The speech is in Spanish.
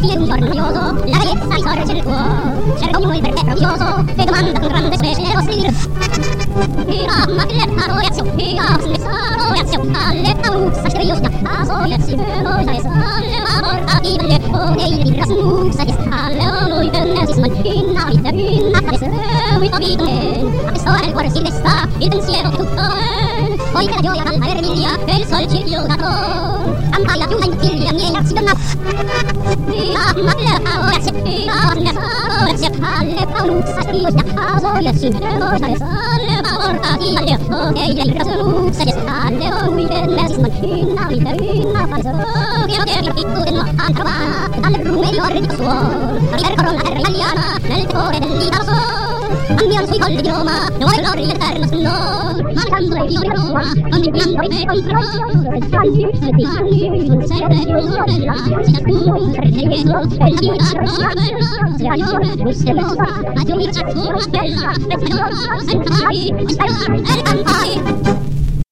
ti è un la bellezza nel cuore. Cerco il verde precioso, e domanda con grande specie lo stir. Ira, ma che letta roiazio, ira, snessa roiazio, alle pausa sceriosa, a roiazio, alle aborta ibile, o rasmusa, alle bennesisman, inna vita, inna cadese, vita vita, a questo è il cuore si desta, il pensiero che tutto è. Poi che la gioia calma e remiglia, e il sol ci illudato, ampaia più in figlia miei, si danna. Ira, ma che letta roiazio, ira, snessa roiazio, alle pausa sceriosa, a soiazio, roiazio, alle aborta ibile, o nei di rasmusa, alle onui bennesisman, inna vita, inna cadese, io che mi piccolo a trovare alle brume di ore di suo ripercorro la terra italiana nel cuore dell'Italia Sciano sui colli di Roma, dove gloria eterna splendor. Ma canto e fiori Roma, con il pianto e me controllo. E salti, e ti salli, non siete più sorella. Se ciascuno per te dietro, e la vita rosa bella. Se aiore, buste mosa, ma tu mi ciascuno bella. Pensa d'oro, senza mai, e spero, e cantai.